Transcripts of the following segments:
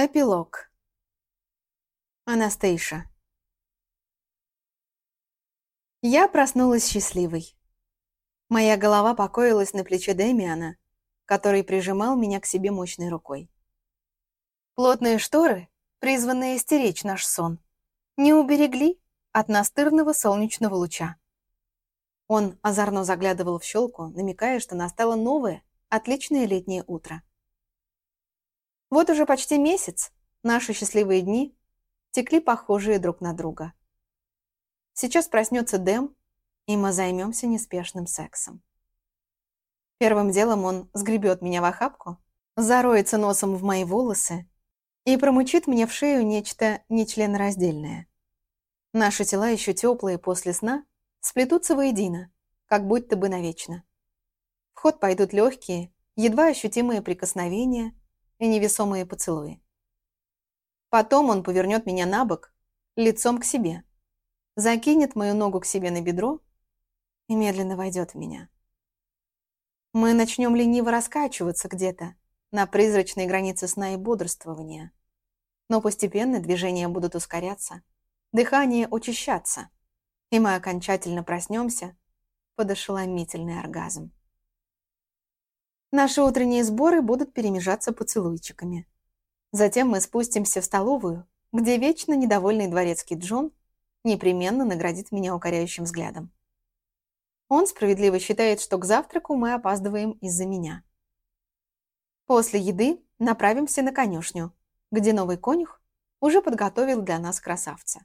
Эпилог. Анастейша. Я проснулась счастливой. Моя голова покоилась на плече Дэмиана, который прижимал меня к себе мощной рукой. Плотные шторы, призванные стеречь наш сон, не уберегли от настырного солнечного луча. Он озорно заглядывал в щелку, намекая, что настало новое, отличное летнее утро. Вот уже почти месяц наши счастливые дни текли похожие друг на друга. Сейчас проснется Дэм, и мы займемся неспешным сексом. Первым делом он сгребет меня в охапку, зароется носом в мои волосы и промучит мне в шею нечто нечленораздельное. Наши тела еще теплые после сна сплетутся воедино, как будто бы навечно. В ход пойдут легкие, едва ощутимые прикосновения – и невесомые поцелуи. Потом он повернет меня на бок, лицом к себе, закинет мою ногу к себе на бедро и медленно войдет в меня. Мы начнем лениво раскачиваться где-то на призрачной границе сна и бодрствования, но постепенно движения будут ускоряться, дыхание учащаться, и мы окончательно проснемся под ошеломительный оргазм. Наши утренние сборы будут перемежаться поцелуйчиками. Затем мы спустимся в столовую, где вечно недовольный дворецкий Джон непременно наградит меня укоряющим взглядом. Он справедливо считает, что к завтраку мы опаздываем из-за меня. После еды направимся на конюшню, где новый конюх уже подготовил для нас красавца.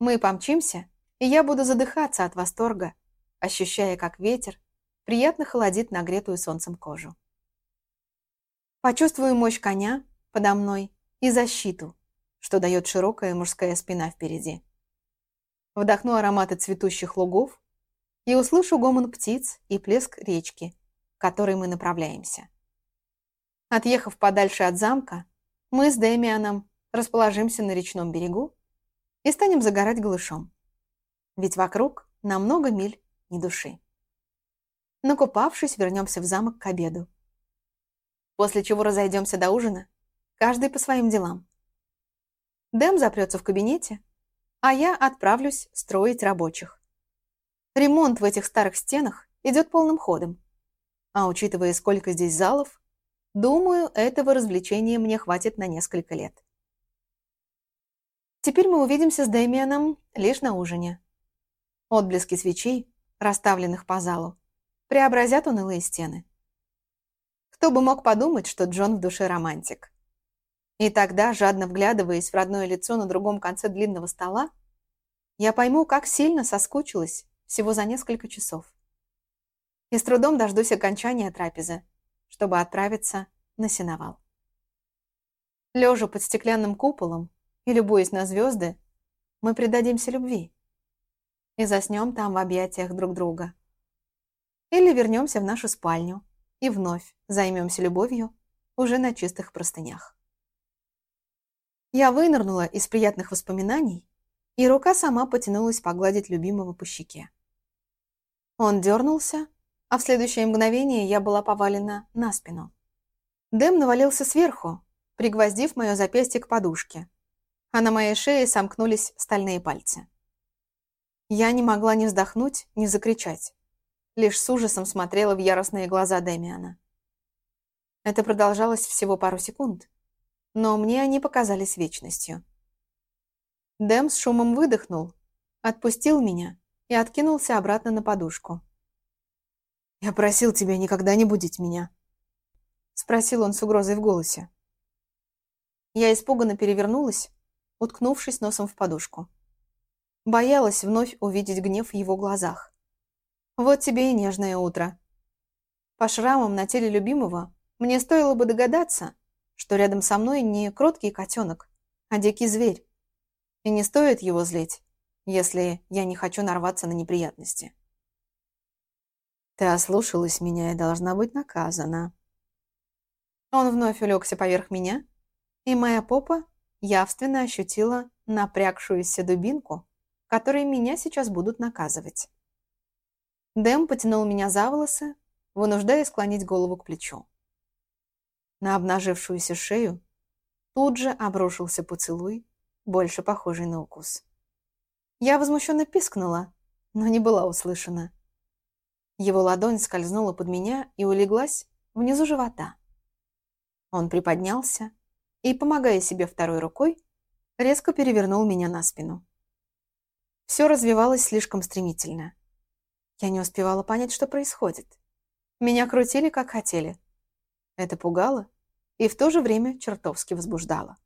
Мы помчимся, и я буду задыхаться от восторга, ощущая, как ветер приятно холодит нагретую солнцем кожу. Почувствую мощь коня подо мной и защиту, что дает широкая мужская спина впереди. Вдохну ароматы цветущих лугов и услышу гомон птиц и плеск речки, к которой мы направляемся. Отъехав подальше от замка, мы с Дэмианом расположимся на речном берегу и станем загорать голышом. Ведь вокруг на много миль ни души. Накупавшись, вернемся в замок к обеду. После чего разойдемся до ужина, каждый по своим делам. Дэм запрется в кабинете, а я отправлюсь строить рабочих. Ремонт в этих старых стенах идет полным ходом. А учитывая, сколько здесь залов, думаю, этого развлечения мне хватит на несколько лет. Теперь мы увидимся с Дэмианом лишь на ужине. Отблески свечей, расставленных по залу, преобразят унылые стены. Кто бы мог подумать, что Джон в душе романтик. И тогда, жадно вглядываясь в родное лицо на другом конце длинного стола, я пойму, как сильно соскучилась всего за несколько часов. И с трудом дождусь окончания трапезы, чтобы отправиться на сеновал. Лежа под стеклянным куполом и любуясь на звезды, мы предадимся любви и заснем там в объятиях друг друга. Или вернемся в нашу спальню и вновь займемся любовью уже на чистых простынях. Я вынырнула из приятных воспоминаний, и рука сама потянулась погладить любимого по щеке. Он дернулся, а в следующее мгновение я была повалена на спину. Дэм навалился сверху, пригвоздив мое запястье к подушке, а на моей шее сомкнулись стальные пальцы. Я не могла ни вздохнуть, ни закричать лишь с ужасом смотрела в яростные глаза Дэмиана. Это продолжалось всего пару секунд, но мне они показались вечностью. Дэм с шумом выдохнул, отпустил меня и откинулся обратно на подушку. «Я просил тебя никогда не будить меня», — спросил он с угрозой в голосе. Я испуганно перевернулась, уткнувшись носом в подушку. Боялась вновь увидеть гнев в его глазах. Вот тебе и нежное утро. По шрамам на теле любимого мне стоило бы догадаться, что рядом со мной не кроткий котенок, а дикий зверь. И не стоит его злить, если я не хочу нарваться на неприятности. Ты ослушалась меня и должна быть наказана. Он вновь улегся поверх меня, и моя попа явственно ощутила напрягшуюся дубинку, которой меня сейчас будут наказывать. Дэм потянул меня за волосы, вынуждая склонить голову к плечу. На обнажившуюся шею Тут же обрушился поцелуй, больше похожий на укус. Я возмущенно пискнула, но не была услышана. Его ладонь скользнула под меня и улеглась внизу живота. Он приподнялся и, помогая себе второй рукой, резко перевернул меня на спину. Все развивалось слишком стремительно. Я не успевала понять, что происходит. Меня крутили, как хотели. Это пугало и в то же время чертовски возбуждало.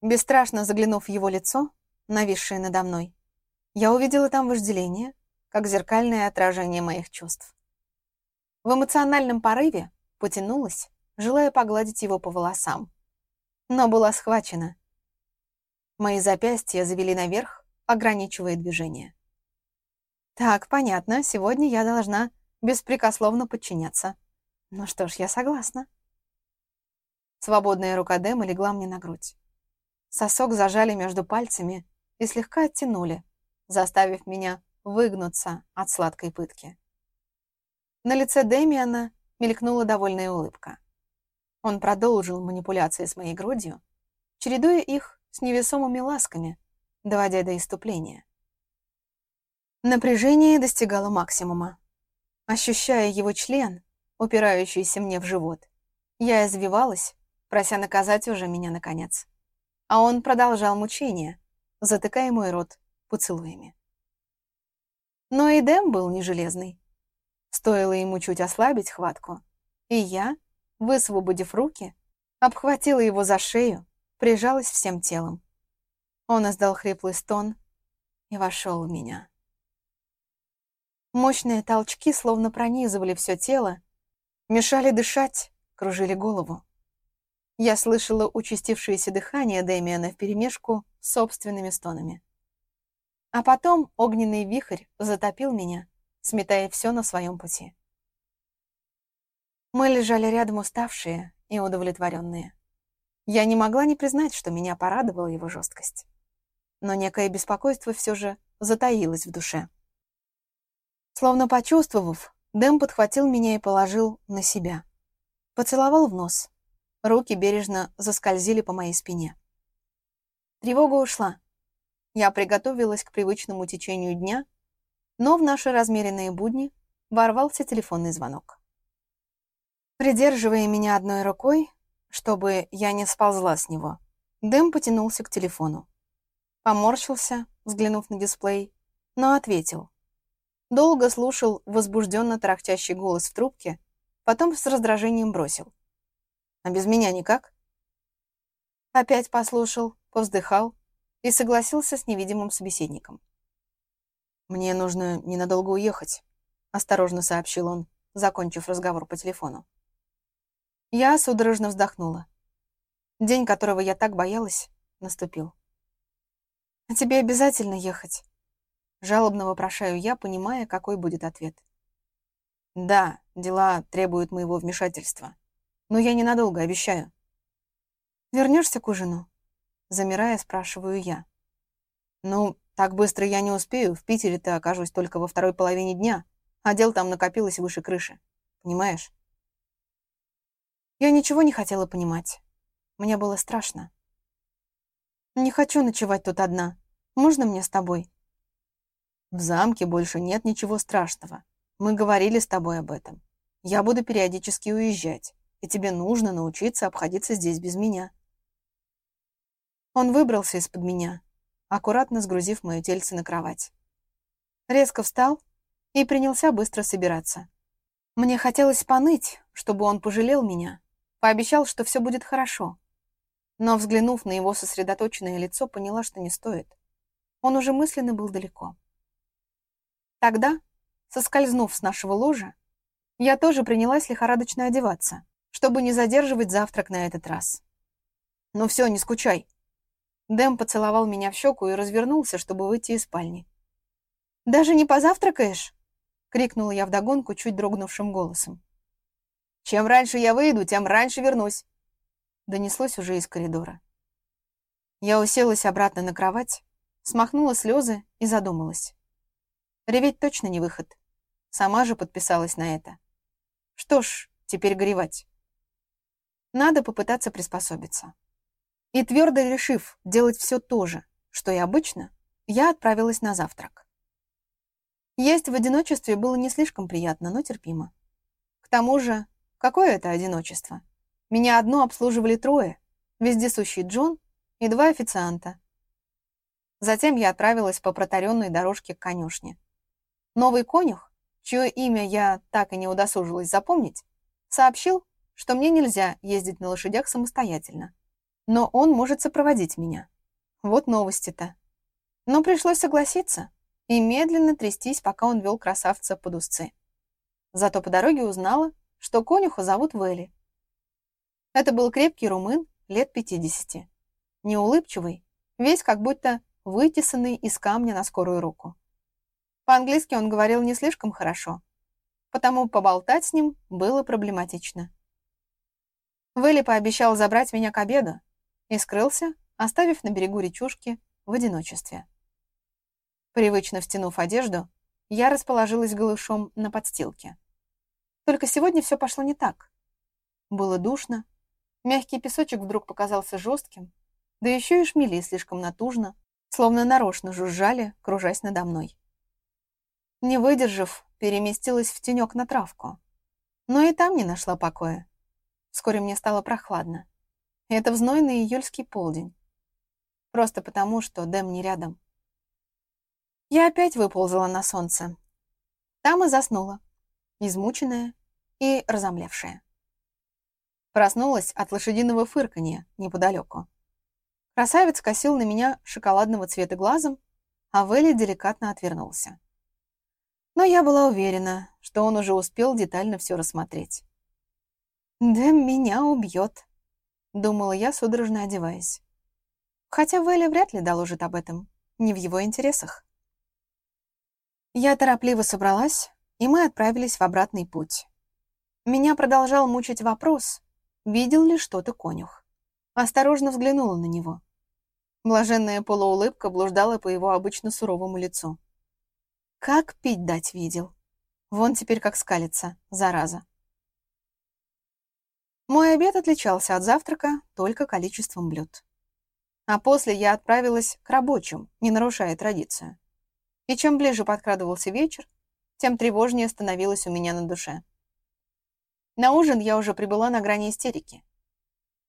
Бесстрашно заглянув в его лицо, нависшее надо мной, я увидела там вожделение, как зеркальное отражение моих чувств. В эмоциональном порыве потянулась, желая погладить его по волосам, но была схвачена. Мои запястья завели наверх, ограничивая движение. Так, понятно, сегодня я должна беспрекословно подчиняться. Ну что ж, я согласна. Свободная рука Дэма легла мне на грудь. Сосок зажали между пальцами и слегка оттянули, заставив меня выгнуться от сладкой пытки. На лице Дэмиана мелькнула довольная улыбка. Он продолжил манипуляции с моей грудью, чередуя их с невесомыми ласками, доводя до иступления. Напряжение достигало максимума. Ощущая его член, упирающийся мне в живот, я извивалась, прося наказать уже меня наконец. А он продолжал мучение, затыкая мой рот поцелуями. Но и Дэм был не железный. Стоило ему чуть ослабить хватку, и я, высвободив руки, обхватила его за шею, прижалась всем телом. Он издал хриплый стон и вошел в меня. Мощные толчки словно пронизывали все тело, мешали дышать, кружили голову. Я слышала участившееся дыхание Дэмиана вперемешку с собственными стонами. А потом огненный вихрь затопил меня, сметая все на своем пути. Мы лежали рядом уставшие и удовлетворенные. Я не могла не признать, что меня порадовала его жесткость. Но некое беспокойство все же затаилось в душе. Словно почувствовав, Дэм подхватил меня и положил на себя. Поцеловал в нос. Руки бережно заскользили по моей спине. Тревога ушла. Я приготовилась к привычному течению дня, но в наши размеренные будни ворвался телефонный звонок. Придерживая меня одной рукой, чтобы я не сползла с него, Дэм потянулся к телефону. Поморщился, взглянув на дисплей, но ответил. Долго слушал возбужденно тарахтящий голос в трубке, потом с раздражением бросил. «А без меня никак?» Опять послушал, повздыхал и согласился с невидимым собеседником. «Мне нужно ненадолго уехать», — осторожно сообщил он, закончив разговор по телефону. Я судорожно вздохнула. День, которого я так боялась, наступил. «А тебе обязательно ехать?» Жалобно вопрошаю я, понимая, какой будет ответ. «Да, дела требуют моего вмешательства. Но я ненадолго, обещаю». Вернешься к ужину?» Замирая, спрашиваю я. «Ну, так быстро я не успею. В Питере-то окажусь только во второй половине дня, а дел там накопилось выше крыши. Понимаешь?» Я ничего не хотела понимать. Мне было страшно. «Не хочу ночевать тут одна. Можно мне с тобой?» «В замке больше нет ничего страшного. Мы говорили с тобой об этом. Я буду периодически уезжать, и тебе нужно научиться обходиться здесь без меня». Он выбрался из-под меня, аккуратно сгрузив мое тельце на кровать. Резко встал и принялся быстро собираться. Мне хотелось поныть, чтобы он пожалел меня, Пообещал, что все будет хорошо. Но, взглянув на его сосредоточенное лицо, поняла, что не стоит. Он уже мысленно был далеко. Тогда, соскользнув с нашего ложа, я тоже принялась лихорадочно одеваться, чтобы не задерживать завтрак на этот раз. «Ну все, не скучай». Дэм поцеловал меня в щеку и развернулся, чтобы выйти из спальни. «Даже не позавтракаешь?» — крикнула я вдогонку чуть дрогнувшим голосом. Чем раньше я выйду, тем раньше вернусь. Донеслось уже из коридора. Я уселась обратно на кровать, смахнула слезы и задумалась. Реветь точно не выход. Сама же подписалась на это. Что ж, теперь горевать. Надо попытаться приспособиться. И твердо решив делать все то же, что и обычно, я отправилась на завтрак. Есть в одиночестве было не слишком приятно, но терпимо. К тому же, какое это одиночество? Меня одно обслуживали трое, вездесущий Джон и два официанта. Затем я отправилась по протаренной дорожке к конюшне. Новый конюх, чье имя я так и не удосужилась запомнить, сообщил, что мне нельзя ездить на лошадях самостоятельно. Но он может сопроводить меня. Вот новости-то. Но пришлось согласиться и медленно трястись, пока он вел красавца под узцы. Зато по дороге узнала, что конюха зовут Вэлли. Это был крепкий румын лет 50. Неулыбчивый, весь как будто вытесанный из камня на скорую руку. По-английски он говорил не слишком хорошо, потому поболтать с ним было проблематично. Вэлли пообещал забрать меня к обеду и скрылся, оставив на берегу речушки в одиночестве. Привычно втянув одежду, я расположилась голышом на подстилке. Только сегодня все пошло не так. Было душно, мягкий песочек вдруг показался жестким, да еще и шмели слишком натужно, словно нарочно жужжали, кружась надо мной. Не выдержав, переместилась в тенек на травку. Но и там не нашла покоя. Вскоре мне стало прохладно. Это в знойный июльский полдень. Просто потому, что Дэм не рядом. Я опять выползала на солнце. Там и заснула, измученная и разомлевшая. Проснулась от лошадиного фырканья неподалеку. Красавец косил на меня шоколадного цвета глазом, а Вэлли деликатно отвернулся. Но я была уверена, что он уже успел детально все рассмотреть. «Дэм меня убьет», — думала я, судорожно одеваясь. Хотя Вэлли вряд ли доложит об этом, не в его интересах. Я торопливо собралась, и мы отправились в обратный путь. Меня продолжал мучить вопрос, видел ли что-то конюх. Осторожно взглянула на него. Блаженная полуулыбка блуждала по его обычно суровому лицу. Как пить дать видел. Вон теперь как скалится, зараза. Мой обед отличался от завтрака только количеством блюд. А после я отправилась к рабочим, не нарушая традицию. И чем ближе подкрадывался вечер, тем тревожнее становилось у меня на душе. На ужин я уже прибыла на грани истерики.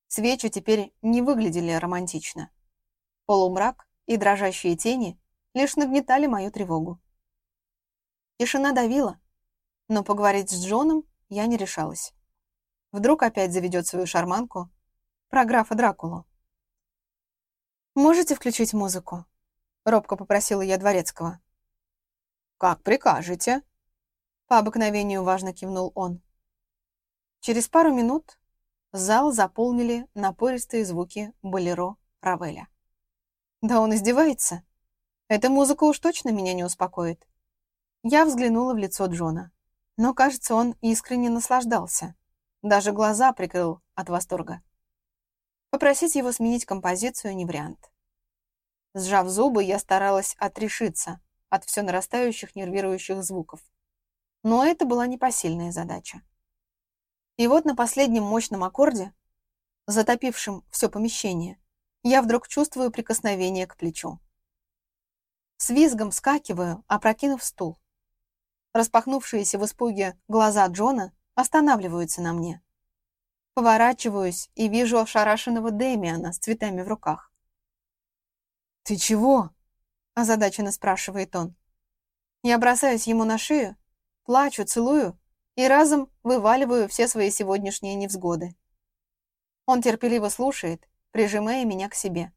Свечи теперь не выглядели романтично. Полумрак и дрожащие тени лишь нагнетали мою тревогу. Тишина давила, но поговорить с Джоном я не решалась. Вдруг опять заведет свою шарманку про графа Дракулу. «Можете включить музыку?» — робко попросила я Дворецкого. «Как прикажете», — по обыкновению важно кивнул он. Через пару минут зал заполнили напористые звуки болеро Равеля. Да он издевается. Эта музыка уж точно меня не успокоит. Я взглянула в лицо Джона, но, кажется, он искренне наслаждался. Даже глаза прикрыл от восторга. Попросить его сменить композицию не вариант. Сжав зубы, я старалась отрешиться от все нарастающих нервирующих звуков. Но это была непосильная задача. И вот на последнем мощном аккорде, затопившем все помещение, я вдруг чувствую прикосновение к плечу. С визгом скакиваю, опрокинув стул. Распахнувшиеся в испуге глаза Джона останавливаются на мне. Поворачиваюсь и вижу ошарашенного Дэмиана с цветами в руках. «Ты чего?» – озадаченно спрашивает он. Я бросаюсь ему на шею, плачу, целую и разом вываливаю все свои сегодняшние невзгоды. Он терпеливо слушает, прижимая меня к себе.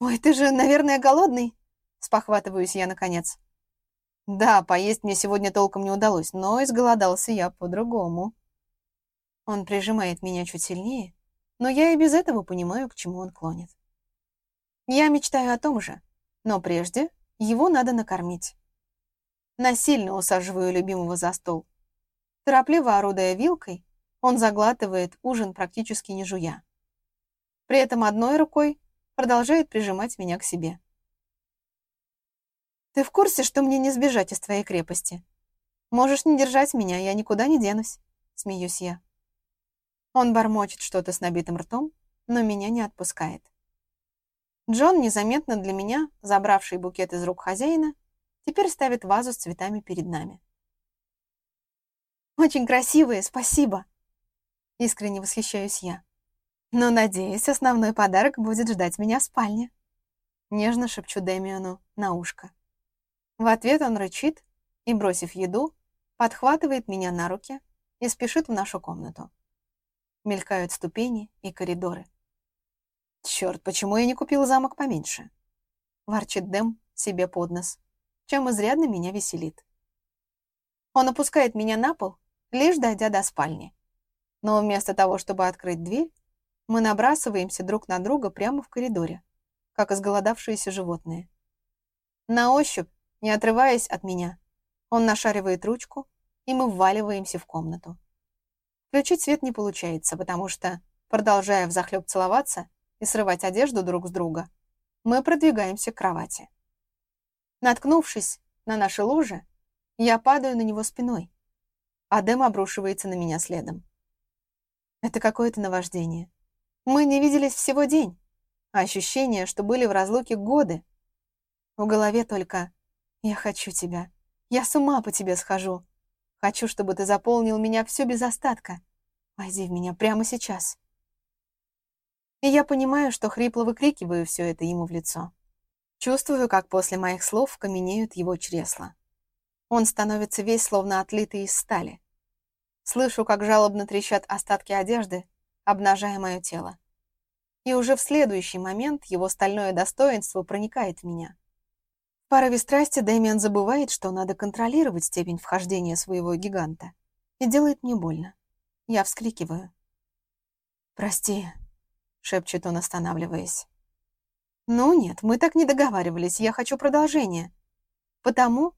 «Ой, ты же, наверное, голодный?» – спохватываюсь я наконец. Да, поесть мне сегодня толком не удалось, но изголодался я по-другому. Он прижимает меня чуть сильнее, но я и без этого понимаю, к чему он клонит. Я мечтаю о том же, но прежде его надо накормить. Насильно усаживаю любимого за стол. Торопливо орудая вилкой, он заглатывает ужин практически не жуя. При этом одной рукой продолжает прижимать меня к себе. Ты в курсе, что мне не сбежать из твоей крепости? Можешь не держать меня, я никуда не денусь, смеюсь я. Он бормочет что-то с набитым ртом, но меня не отпускает. Джон, незаметно для меня, забравший букет из рук хозяина, теперь ставит вазу с цветами перед нами. «Очень красивые, спасибо!» Искренне восхищаюсь я. «Но, надеюсь, основной подарок будет ждать меня в спальне». Нежно шепчу Дэмиону на ушко. В ответ он рычит и, бросив еду, подхватывает меня на руки и спешит в нашу комнату. Мелькают ступени и коридоры. «Черт, почему я не купил замок поменьше?» Ворчит Дэм себе под нос, чем изрядно меня веселит. Он опускает меня на пол, лишь дойдя до спальни. Но вместо того, чтобы открыть дверь, мы набрасываемся друг на друга прямо в коридоре, как изголодавшиеся животные. На ощупь, не отрываясь от меня, он нашаривает ручку, и мы вваливаемся в комнату. Включить свет не получается, потому что, продолжая взахлеб целоваться и срывать одежду друг с друга, мы продвигаемся к кровати. Наткнувшись на наши ложе, я падаю на него спиной, а Дэм обрушивается на меня следом. Это какое-то наваждение. Мы не виделись всего день, а ощущение, что были в разлуке годы. В голове только «Я хочу тебя. Я с ума по тебе схожу. Хочу, чтобы ты заполнил меня всю без остатка. Войди в меня прямо сейчас». И я понимаю, что хрипло выкрикиваю все это ему в лицо. Чувствую, как после моих слов каменеют его чресла. Он становится весь словно отлитый из стали. Слышу, как жалобно трещат остатки одежды, обнажая мое тело. И уже в следующий момент его стальное достоинство проникает в меня. В порыве страсти Дэмиан забывает, что надо контролировать степень вхождения своего гиганта. И делает мне больно. Я вскрикиваю. «Прости», — шепчет он, останавливаясь. «Ну нет, мы так не договаривались, я хочу продолжения». Потому,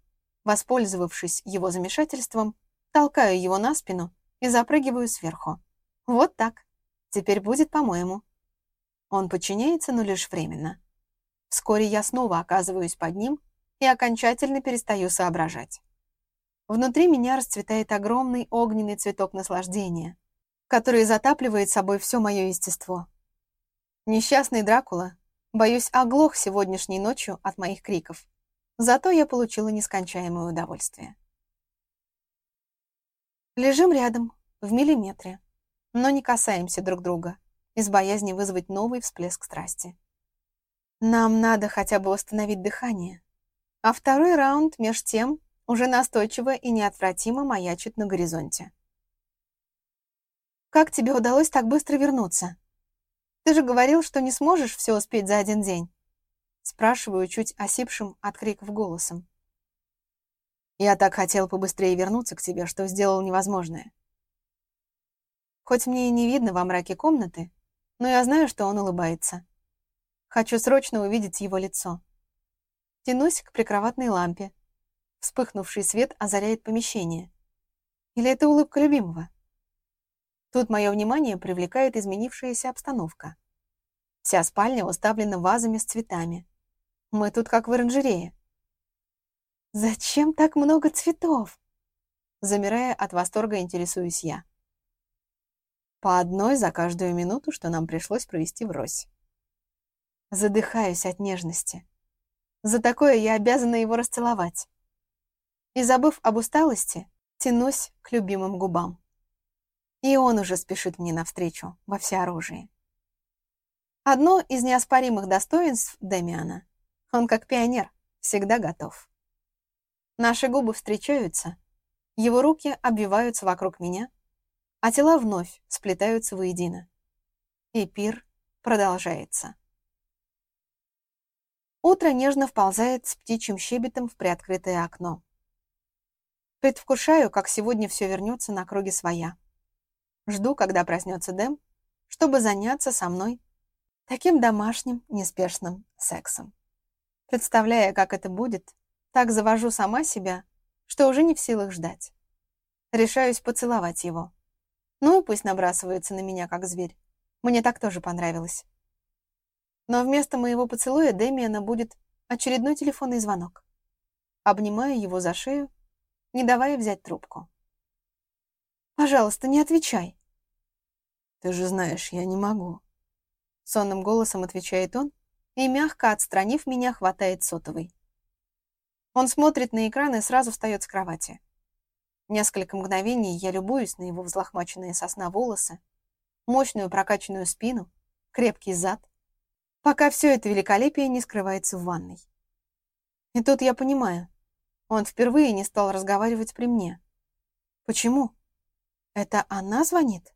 воспользовавшись его замешательством, толкаю его на спину и запрыгиваю сверху. Вот так. Теперь будет по-моему. Он подчиняется, но лишь временно. Вскоре я снова оказываюсь под ним и окончательно перестаю соображать. Внутри меня расцветает огромный огненный цветок наслаждения, который затапливает собой все мое естество. Несчастный Дракула, боюсь, оглох сегодняшней ночью от моих криков. Зато я получила нескончаемое удовольствие. Лежим рядом, в миллиметре, но не касаемся друг друга, из боязни вызвать новый всплеск страсти. Нам надо хотя бы восстановить дыхание. А второй раунд, меж тем, уже настойчиво и неотвратимо маячит на горизонте. «Как тебе удалось так быстро вернуться? Ты же говорил, что не сможешь все успеть за один день?» Спрашиваю чуть осипшим от криков голосом. «Я так хотел побыстрее вернуться к тебе, что сделал невозможное. Хоть мне и не видно во мраке комнаты, но я знаю, что он улыбается. Хочу срочно увидеть его лицо. Тянусь к прикроватной лампе. Вспыхнувший свет озаряет помещение. Или это улыбка любимого? Тут мое внимание привлекает изменившаяся обстановка. Вся спальня уставлена вазами с цветами. Мы тут как в оранжерее. «Зачем так много цветов?» Замирая от восторга, интересуюсь я. По одной за каждую минуту, что нам пришлось провести врозь. Задыхаюсь от нежности. За такое я обязана его расцеловать. И, забыв об усталости, тянусь к любимым губам. И он уже спешит мне навстречу во всеоружии. Одно из неоспоримых достоинств Демиана — он как пионер, всегда готов. Наши губы встречаются, его руки обвиваются вокруг меня — а тела вновь сплетаются воедино. И пир продолжается. Утро нежно вползает с птичьим щебетом в приоткрытое окно. Предвкушаю, как сегодня все вернется на круги своя. Жду, когда проснется Дэм, чтобы заняться со мной таким домашним, неспешным сексом. Представляя, как это будет, так завожу сама себя, что уже не в силах ждать. Решаюсь поцеловать его. Ну, пусть набрасывается на меня, как зверь. Мне так тоже понравилось. Но вместо моего поцелуя Дэмиана будет очередной телефонный звонок. Обнимаю его за шею, не давая взять трубку. «Пожалуйста, не отвечай!» Ты же знаешь, я не могу. Сонным голосом отвечает он и, мягко отстранив меня, хватает сотовый. Он смотрит на экран и сразу встает с кровати. Несколько мгновений я любуюсь на его взлохмаченные сосна волосы, мощную прокачанную спину, крепкий зад, пока все это великолепие не скрывается в ванной. И тут я понимаю, он впервые не стал разговаривать при мне. Почему? Это она звонит?